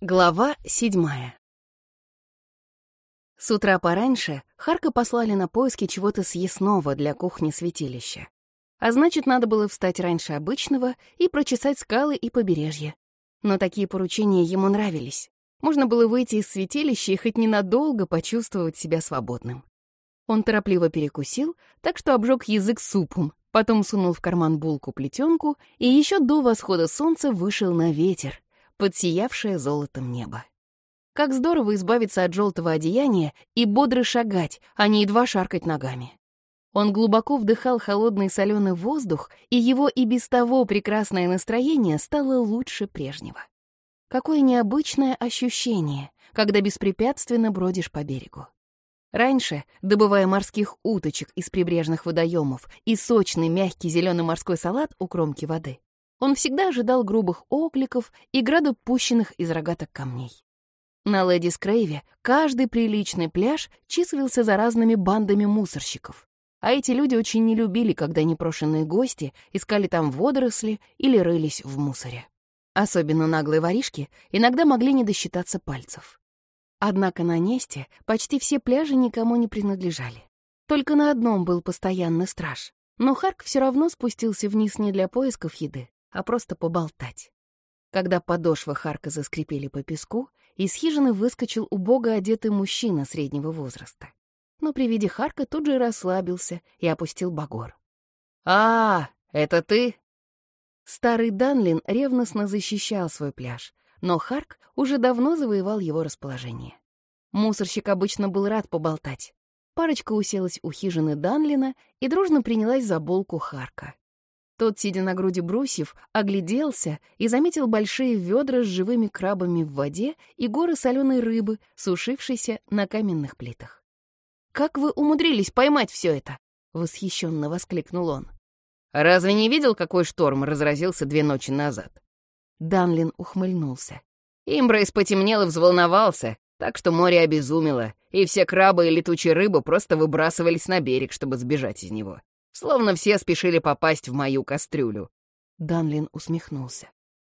Глава седьмая С утра пораньше Харка послали на поиски чего-то съестного для кухни святилища. А значит, надо было встать раньше обычного и прочесать скалы и побережье. Но такие поручения ему нравились. Можно было выйти из святилища и хоть ненадолго почувствовать себя свободным. Он торопливо перекусил, так что обжег язык супом, потом сунул в карман булку-плетенку и еще до восхода солнца вышел на ветер, подсиявшее золотом небо. Как здорово избавиться от желтого одеяния и бодро шагать, а не едва шаркать ногами. Он глубоко вдыхал холодный соленый воздух, и его и без того прекрасное настроение стало лучше прежнего. Какое необычное ощущение, когда беспрепятственно бродишь по берегу. Раньше, добывая морских уточек из прибрежных водоемов и сочный мягкий зеленый морской салат у кромки воды, он всегда ожидал грубых окликов и граду пущенных из рогаток камней. На Леди Скрейве каждый приличный пляж числился за разными бандами мусорщиков, а эти люди очень не любили, когда непрошенные гости искали там водоросли или рылись в мусоре. Особенно наглые воришки иногда могли не досчитаться пальцев. Однако на Несте почти все пляжи никому не принадлежали. Только на одном был постоянный страж. Но Харк все равно спустился вниз не для поисков еды, а просто поболтать. Когда подошвы Харка заскрипели по песку, из хижины выскочил убого одетый мужчина среднего возраста. Но при виде Харка тут же расслабился и опустил багор. «А, это ты?» Старый Данлин ревностно защищал свой пляж, но Харк уже давно завоевал его расположение. Мусорщик обычно был рад поболтать. Парочка уселась у хижины Данлина и дружно принялась за булку Харка. Тот, сидя на груди брусьев, огляделся и заметил большие ведра с живыми крабами в воде и горы соленой рыбы, сушившейся на каменных плитах. «Как вы умудрились поймать все это?» — восхищенно воскликнул он. «Разве не видел, какой шторм разразился две ночи назад?» Данлин ухмыльнулся. Имбрейс потемнел и взволновался, так что море обезумело, и все крабы и летучие рыбы просто выбрасывались на берег, чтобы сбежать из него. Словно все спешили попасть в мою кастрюлю. Данлин усмехнулся.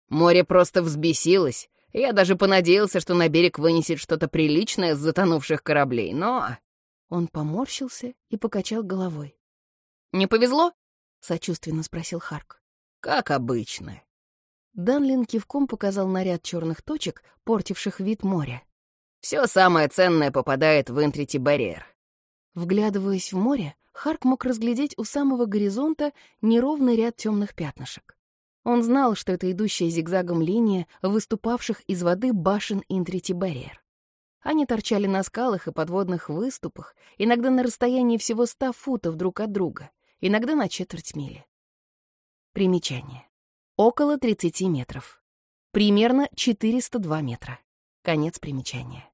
Море просто взбесилось. Я даже понадеялся, что на берег вынесет что-то приличное с затонувших кораблей, но... Он поморщился и покачал головой. «Не повезло?» — сочувственно спросил Харк. «Как обычно». Данлин кивком показал на ряд черных точек, портивших вид моря. «Все самое ценное попадает в Интрити-барьер». Вглядываясь в море, Харк мог разглядеть у самого горизонта неровный ряд темных пятнышек. Он знал, что это идущая зигзагом линия выступавших из воды башен Интрити-Барьер. Они торчали на скалах и подводных выступах, иногда на расстоянии всего ста футов друг от друга, иногда на четверть мили. Примечание. Около 30 метров. Примерно 402 метра. Конец примечания.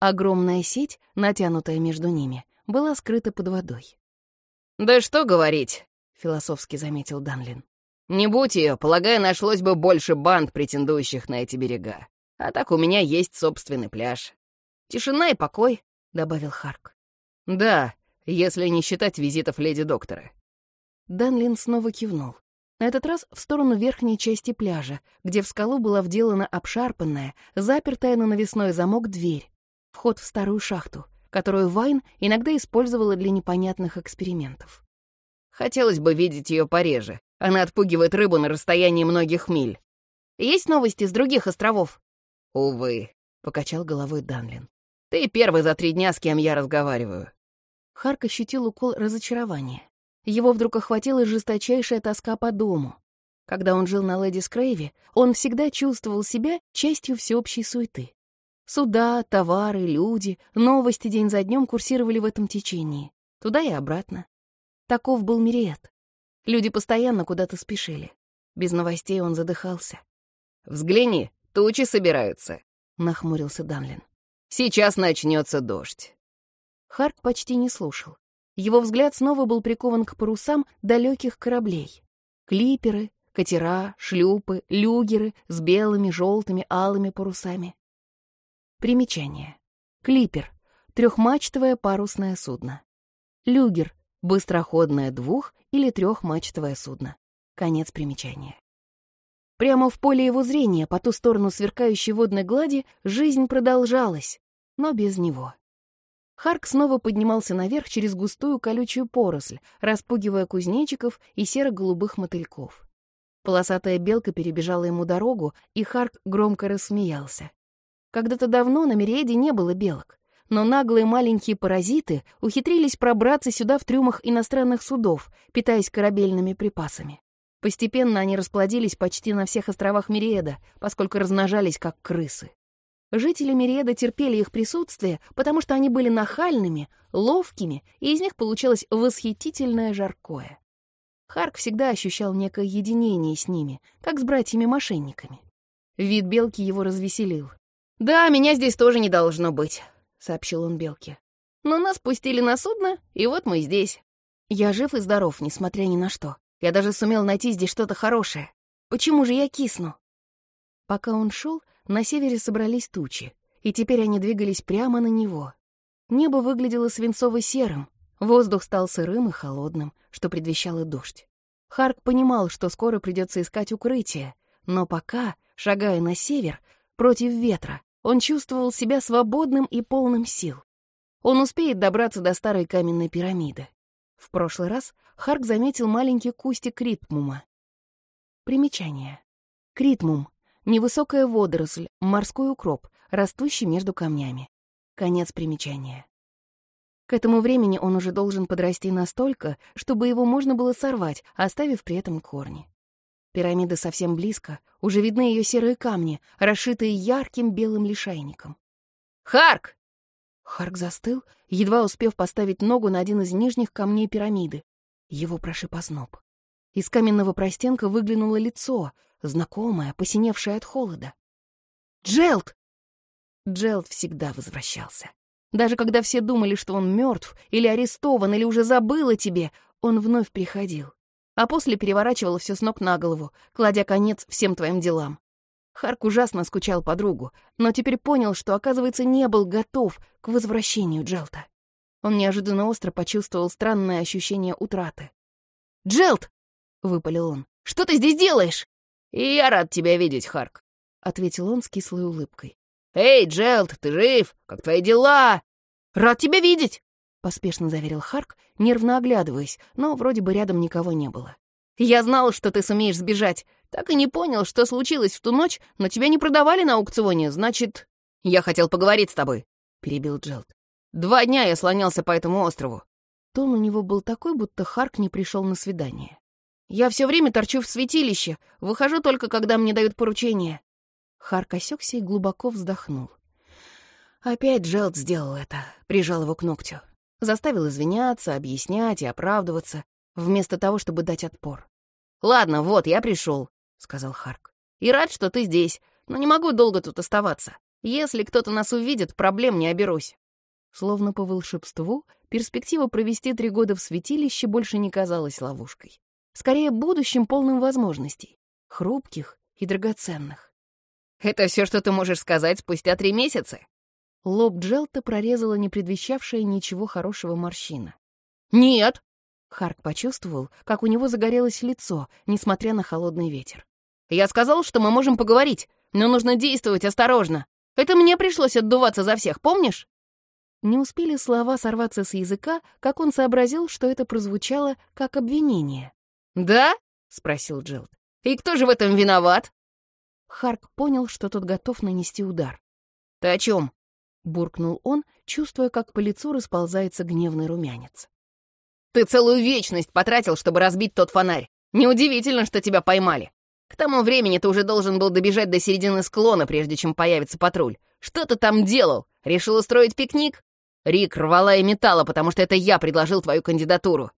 Огромная сеть, натянутая между ними, была скрыта под водой. «Да что говорить», — философски заметил Данлин. «Не будь ее, полагаю, нашлось бы больше банд, претендующих на эти берега. А так у меня есть собственный пляж. Тишина и покой», — добавил Харк. «Да, если не считать визитов леди-доктора». Данлин снова кивнул. На этот раз в сторону верхней части пляжа, где в скалу была вделана обшарпанная, запертая на навесной замок дверь, вход в старую шахту, которую Вайн иногда использовала для непонятных экспериментов. Хотелось бы видеть ее пореже. Она отпугивает рыбу на расстоянии многих миль. Есть новости с других островов? Увы, — покачал головой Данлин. Ты первый за три дня, с кем я разговариваю. Харк ощутил укол разочарования. Его вдруг охватила жесточайшая тоска по дому. Когда он жил на Леди Скрейве, он всегда чувствовал себя частью всеобщей суеты. Суда, товары, люди, новости день за днем курсировали в этом течении. Туда и обратно. Таков был Мириет. Люди постоянно куда-то спешили. Без новостей он задыхался. «Взгляни, тучи собираются», — нахмурился Данлин. «Сейчас начнется дождь». Харк почти не слушал. Его взгляд снова был прикован к парусам далеких кораблей. Клиперы, катера, шлюпы, люгеры с белыми, желтыми, алыми парусами. Примечание. Клипер — трехмачтовое парусное судно. Люгер — быстроходное двух- или трехмачтовое судно. Конец примечания. Прямо в поле его зрения, по ту сторону сверкающей водной глади, жизнь продолжалась, но без него. Харк снова поднимался наверх через густую колючую поросль, распугивая кузнечиков и серо-голубых мотыльков. Полосатая белка перебежала ему дорогу, и Харк громко рассмеялся. Когда-то давно на Мериэде не было белок, но наглые маленькие паразиты ухитрились пробраться сюда в трюмах иностранных судов, питаясь корабельными припасами. Постепенно они расплодились почти на всех островах Мериэда, поскольку размножались как крысы. Жители Мериэда терпели их присутствие, потому что они были нахальными, ловкими, и из них получалось восхитительное жаркое. Харк всегда ощущал некое единение с ними, как с братьями-мошенниками. Вид белки его развеселил. «Да, меня здесь тоже не должно быть», — сообщил он белке. «Но нас пустили на судно, и вот мы здесь. Я жив и здоров, несмотря ни на что. Я даже сумел найти здесь что-то хорошее. Почему же я кисну?» Пока он шел, на севере собрались тучи, и теперь они двигались прямо на него. Небо выглядело свинцово-серым, воздух стал сырым и холодным, что предвещало дождь. Харк понимал, что скоро придется искать укрытие, но пока, шагая на север, против ветра, он чувствовал себя свободным и полным сил. Он успеет добраться до старой каменной пирамиды. В прошлый раз Харк заметил маленький кустик критмума. Примечание. Критмум — невысокая водоросль, морской укроп, растущий между камнями. Конец примечания. К этому времени он уже должен подрасти настолько, чтобы его можно было сорвать, оставив при этом корни. Пирамида совсем близко, уже видны ее серые камни, расшитые ярким белым лишайником. «Харк!» Харк застыл, едва успев поставить ногу на один из нижних камней пирамиды. Его прошиб озноб. Из каменного простенка выглянуло лицо, знакомое, посиневшее от холода. «Джелд!» Джелд всегда возвращался. Даже когда все думали, что он мертв, или арестован, или уже забыл о тебе, он вновь приходил. А после переворачивал все с ног на голову, кладя конец всем твоим делам. Харк ужасно скучал по другу, но теперь понял, что, оказывается, не был готов к возвращению Джелта. Он неожиданно остро почувствовал странное ощущение утраты. «Джелт!» — выпалил он. «Что ты здесь делаешь?» «И я рад тебя видеть, Харк», — ответил он с кислой улыбкой. «Эй, Джелт, ты жив? Как твои дела?» «Рад тебя видеть!» — поспешно заверил Харк, нервно оглядываясь, но вроде бы рядом никого не было. «Я знал, что ты сумеешь сбежать. Так и не понял, что случилось в ту ночь, но тебя не продавали на аукционе, значит...» «Я хотел поговорить с тобой», — перебил Джелд. «Два дня я слонялся по этому острову». Тон у него был такой, будто Харк не пришел на свидание. «Я все время торчу в святилище, выхожу только, когда мне дают поручение». Харк осекся и глубоко вздохнул. Опять Джелд сделал это, прижал его к ногтю. Заставил извиняться, объяснять и оправдываться, вместо того, чтобы дать отпор. «Ладно, вот, я пришел, сказал Харк. «И рад, что ты здесь, но не могу долго тут оставаться. Если кто-то нас увидит, проблем не оберусь». Словно по волшебству, перспектива провести три года в святилище больше не казалась ловушкой. Скорее, будущим полным возможностей, хрупких и драгоценных. «Это все, что ты можешь сказать спустя три месяца?» Лоб Джелта прорезала не предвещавшая ничего хорошего морщина. «Нет!» Харк почувствовал, как у него загорелось лицо, несмотря на холодный ветер. «Я сказал, что мы можем поговорить, но нужно действовать осторожно. Это мне пришлось отдуваться за всех, помнишь?» Не успели слова сорваться с языка, как он сообразил, что это прозвучало как обвинение. «Да?» — спросил Джилд. «И кто же в этом виноват?» Харк понял, что тот готов нанести удар. «Ты о чем?» — буркнул он, чувствуя, как по лицу расползается гневный румянец. Ты целую вечность потратил, чтобы разбить тот фонарь. Неудивительно, что тебя поймали. К тому времени ты уже должен был добежать до середины склона, прежде чем появится патруль. Что ты там делал? Решил устроить пикник? Рик рвала и металла, потому что это я предложил твою кандидатуру.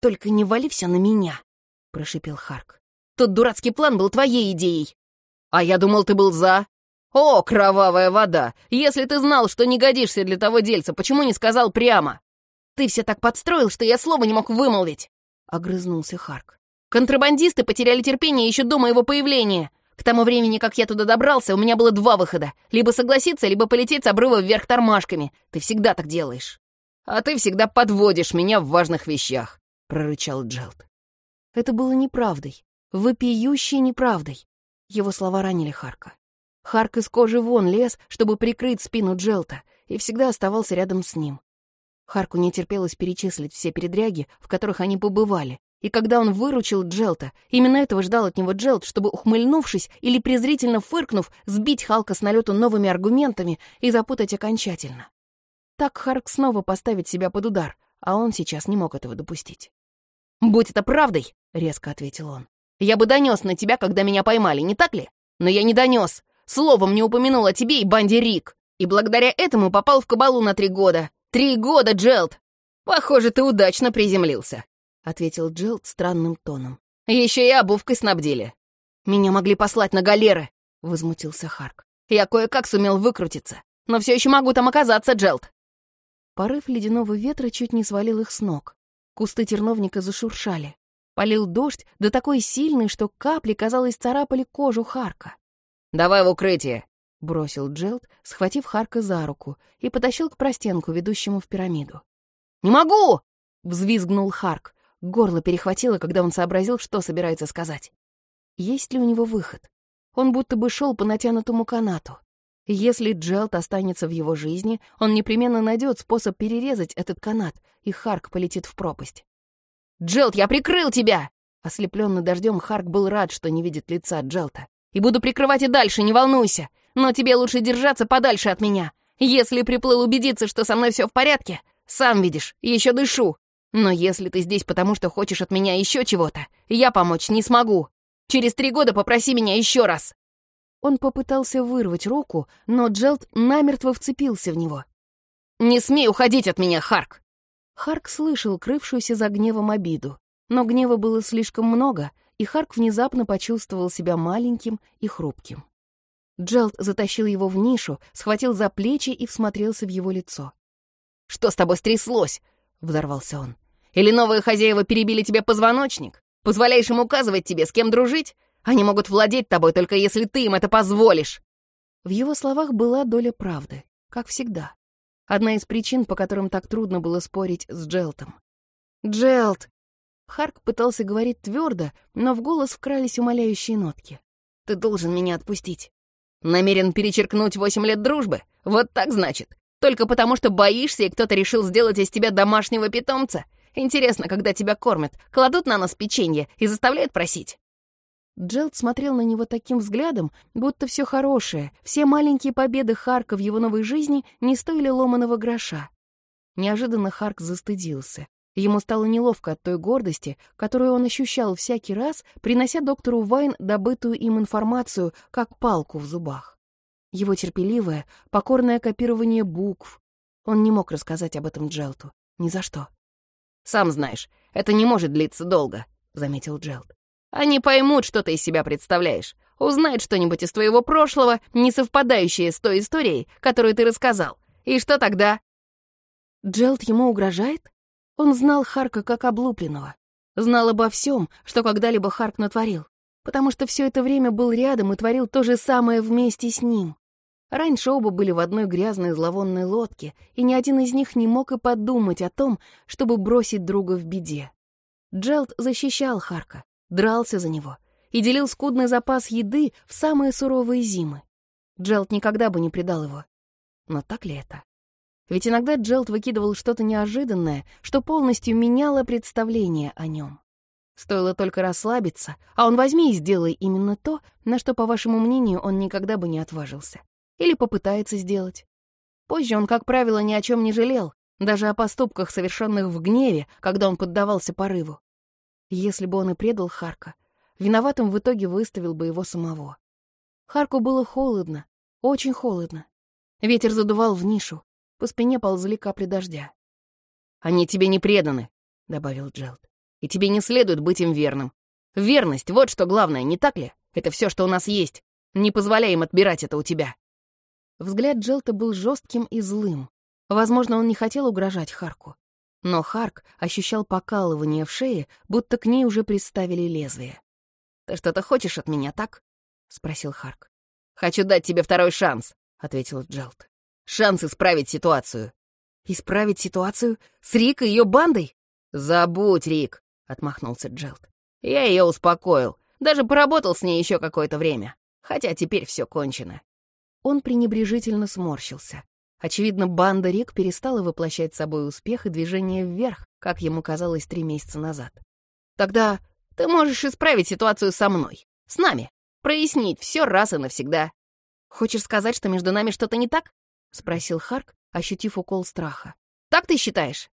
«Только не вали все на меня», — прошипел Харк. «Тот дурацкий план был твоей идеей. А я думал, ты был за. О, кровавая вода! Если ты знал, что не годишься для того дельца, почему не сказал прямо?» «Ты все так подстроил, что я слова не мог вымолвить!» — огрызнулся Харк. «Контрабандисты потеряли терпение еще до моего появления. К тому времени, как я туда добрался, у меня было два выхода. Либо согласиться, либо полететь с обрыва вверх тормашками. Ты всегда так делаешь». «А ты всегда подводишь меня в важных вещах», — прорычал Джелд. Это было неправдой, вопиющей неправдой. Его слова ранили Харка. Харк из кожи вон лез, чтобы прикрыть спину Джелта, и всегда оставался рядом с ним. Харку не терпелось перечислить все передряги, в которых они побывали, и когда он выручил Джелта, именно этого ждал от него Джелт, чтобы, ухмыльнувшись или презрительно фыркнув, сбить Халка с налету новыми аргументами и запутать окончательно. Так Харк снова поставит себя под удар, а он сейчас не мог этого допустить. «Будь это правдой!» — резко ответил он. «Я бы донес на тебя, когда меня поймали, не так ли? Но я не донес. Словом не упомянул о тебе и банде Рик. И благодаря этому попал в кабалу на три года. Три года, Джелд! Похоже, ты удачно приземлился ответил Джилд странным тоном. Еще и обувкой снабдили. Меня могли послать на галеры, возмутился Харк. Я кое-как сумел выкрутиться, но все еще могу там оказаться, Джелд. Порыв ледяного ветра чуть не свалил их с ног. Кусты терновника зашуршали. Полил дождь, да такой сильный, что капли, казалось, царапали кожу Харка. «Давай в укрытие!» — бросил Джелд, схватив Харка за руку, и потащил к простенку, ведущему в пирамиду. «Не могу!» — взвизгнул Харк. Горло перехватило, когда он сообразил, что собирается сказать. Есть ли у него выход? Он будто бы шел по натянутому канату. Если Джелт останется в его жизни, он непременно найдет способ перерезать этот канат, и Харк полетит в пропасть. «Джелт, я прикрыл тебя!» Ослепленный дождем, Харк был рад, что не видит лица Джелта. «И буду прикрывать и дальше, не волнуйся. Но тебе лучше держаться подальше от меня. Если приплыл убедиться, что со мной все в порядке, сам видишь, еще дышу. Но если ты здесь потому, что хочешь от меня еще чего-то, я помочь не смогу. Через три года попроси меня еще раз». Он попытался вырвать руку, но Джелд намертво вцепился в него. «Не смей уходить от меня, Харк!» Харк слышал крывшуюся за гневом обиду, но гнева было слишком много, и Харк внезапно почувствовал себя маленьким и хрупким. Джелд затащил его в нишу, схватил за плечи и всмотрелся в его лицо. «Что с тобой стряслось?» — взорвался он. «Или новые хозяева перебили тебе позвоночник? Позволяешь им указывать тебе, с кем дружить? Они могут владеть тобой, только если ты им это позволишь!» В его словах была доля правды, как всегда. Одна из причин, по которым так трудно было спорить с Джелтом. «Джелт!» Харк пытался говорить твердо, но в голос вкрались умоляющие нотки. «Ты должен меня отпустить. Намерен перечеркнуть восемь лет дружбы? Вот так значит. Только потому, что боишься, и кто-то решил сделать из тебя домашнего питомца? Интересно, когда тебя кормят, кладут на нос печенье и заставляют просить?» Джелд смотрел на него таким взглядом, будто все хорошее, все маленькие победы Харка в его новой жизни не стоили ломаного гроша. Неожиданно Харк застыдился. Ему стало неловко от той гордости, которую он ощущал всякий раз, принося доктору Вайн добытую им информацию, как палку в зубах. Его терпеливое, покорное копирование букв. Он не мог рассказать об этом Джелту. Ни за что. «Сам знаешь, это не может длиться долго», — заметил Джелт. «Они поймут, что ты из себя представляешь, узнают что-нибудь из твоего прошлого, не совпадающее с той историей, которую ты рассказал. И что тогда?» Джелт ему угрожает? Он знал Харка как облупленного. Знал обо всем, что когда-либо Харк натворил потому что все это время был рядом и творил то же самое вместе с ним. Раньше оба были в одной грязной зловонной лодке, и ни один из них не мог и подумать о том, чтобы бросить друга в беде. Джелд защищал Харка, дрался за него и делил скудный запас еды в самые суровые зимы. Джелд никогда бы не предал его. Но так ли это? Ведь иногда Джелд выкидывал что-то неожиданное, что полностью меняло представление о нем. Стоило только расслабиться, а он возьми и сделай именно то, на что, по вашему мнению, он никогда бы не отважился. Или попытается сделать. Позже он, как правило, ни о чем не жалел, даже о поступках, совершенных в гневе, когда он поддавался порыву. Если бы он и предал Харка, виноватым в итоге выставил бы его самого. Харку было холодно, очень холодно. Ветер задувал в нишу, по спине ползли капли дождя. «Они тебе не преданы», — добавил Джелд и тебе не следует быть им верным. Верность — вот что главное, не так ли? Это все, что у нас есть. Не позволяй им отбирать это у тебя». Взгляд Джелта был жестким и злым. Возможно, он не хотел угрожать Харку. Но Харк ощущал покалывание в шее, будто к ней уже приставили лезвие. «Ты что-то хочешь от меня, так?» — спросил Харк. «Хочу дать тебе второй шанс», — ответил Джелт. «Шанс исправить ситуацию». «Исправить ситуацию? С Рик и ее бандой?» «Забудь, Рик. — отмахнулся Джелд. «Я ее успокоил. Даже поработал с ней еще какое-то время. Хотя теперь все кончено. Он пренебрежительно сморщился. Очевидно, банда Рик перестала воплощать собой успех и движение вверх, как ему казалось три месяца назад. «Тогда ты можешь исправить ситуацию со мной, с нами, прояснить все раз и навсегда. Хочешь сказать, что между нами что-то не так?» — спросил Харк, ощутив укол страха. «Так ты считаешь?»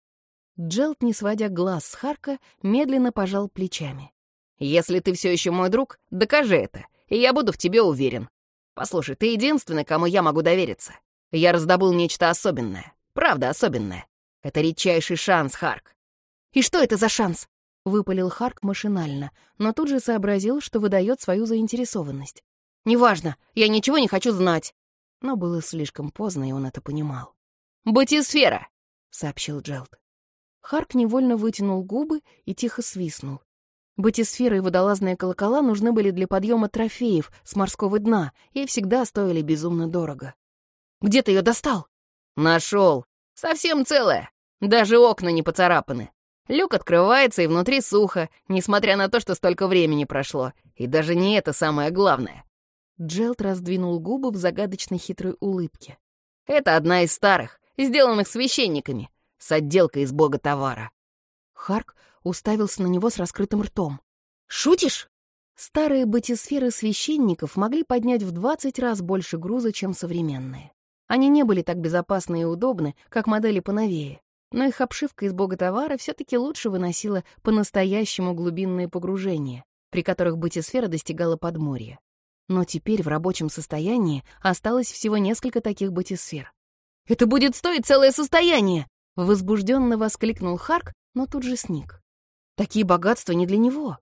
Джелт, не сводя глаз с Харка, медленно пожал плечами. «Если ты все еще мой друг, докажи это, и я буду в тебе уверен. Послушай, ты единственный, кому я могу довериться. Я раздобыл нечто особенное. Правда, особенное. Это редчайший шанс, Харк. «И что это за шанс?» — выпалил Харк машинально, но тут же сообразил, что выдает свою заинтересованность. «Неважно, я ничего не хочу знать». Но было слишком поздно, и он это понимал. «Батисфера!» — сообщил Джелд. Харк невольно вытянул губы и тихо свистнул. Батисфера и водолазные колокола нужны были для подъема трофеев с морского дна и всегда стоили безумно дорого. Где ты ее достал?» «Нашел. Совсем целая. Даже окна не поцарапаны. Люк открывается, и внутри сухо, несмотря на то, что столько времени прошло. И даже не это самое главное». Джелт раздвинул губы в загадочной хитрой улыбке. «Это одна из старых, сделанных священниками, с отделкой из бога товара». Харк уставился на него с раскрытым ртом. «Шутишь?» Старые батисферы священников могли поднять в 20 раз больше груза, чем современные. Они не были так безопасны и удобны, как модели поновее, но их обшивка из бога-товара все-таки лучше выносила по-настоящему глубинные погружения, при которых бытисфера достигала подморья. Но теперь в рабочем состоянии осталось всего несколько таких бытисфер. «Это будет стоить целое состояние!» — возбужденно воскликнул Харк, но тут же сник. «Такие богатства не для него».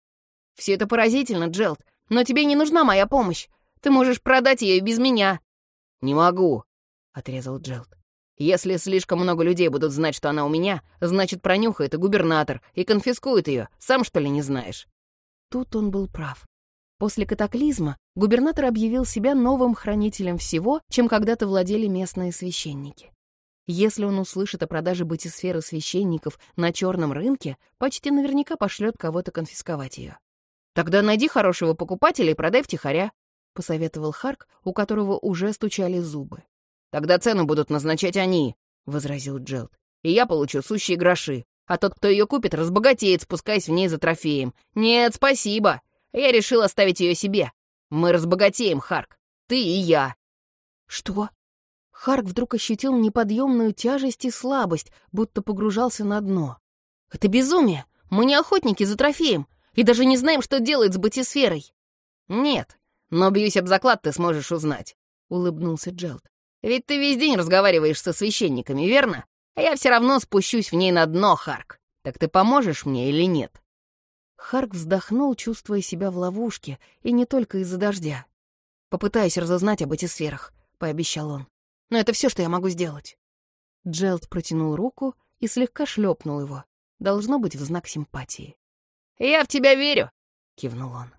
«Все это поразительно, Джелд, но тебе не нужна моя помощь. Ты можешь продать ее без меня». «Не могу», отрезал Джелд. «Если слишком много людей будут знать, что она у меня, значит, пронюхает и губернатор, и конфискует ее. Сам, что ли, не знаешь?» Тут он был прав. После катаклизма губернатор объявил себя новым хранителем всего, чем когда-то владели местные священники. Если он услышит о продаже бытисферы священников на черном рынке, почти наверняка пошлет кого-то конфисковать ее. «Тогда найди хорошего покупателя и продай втихаря», — посоветовал Харк, у которого уже стучали зубы. Тогда цену будут назначать они», — возразил Джелд. «И я получу сущие гроши. А тот, кто ее купит, разбогатеет, спускаясь в ней за трофеем. Нет, спасибо. Я решил оставить ее себе. Мы разбогатеем, Харк. Ты и я». «Что?» Харк вдруг ощутил неподъемную тяжесть и слабость, будто погружался на дно. «Это безумие! Мы не охотники за трофеем, и даже не знаем, что делать с батисферой!» «Нет, но бьюсь об заклад, ты сможешь узнать», — улыбнулся Джелд. Ведь ты весь день разговариваешь со священниками, верно? А я все равно спущусь в ней на дно, Харк. Так ты поможешь мне или нет?» Харк вздохнул, чувствуя себя в ловушке, и не только из-за дождя. «Попытаюсь разузнать об этих сферах», — пообещал он. «Но это все, что я могу сделать». Джелд протянул руку и слегка шлепнул его. Должно быть в знак симпатии. «Я в тебя верю», — кивнул он.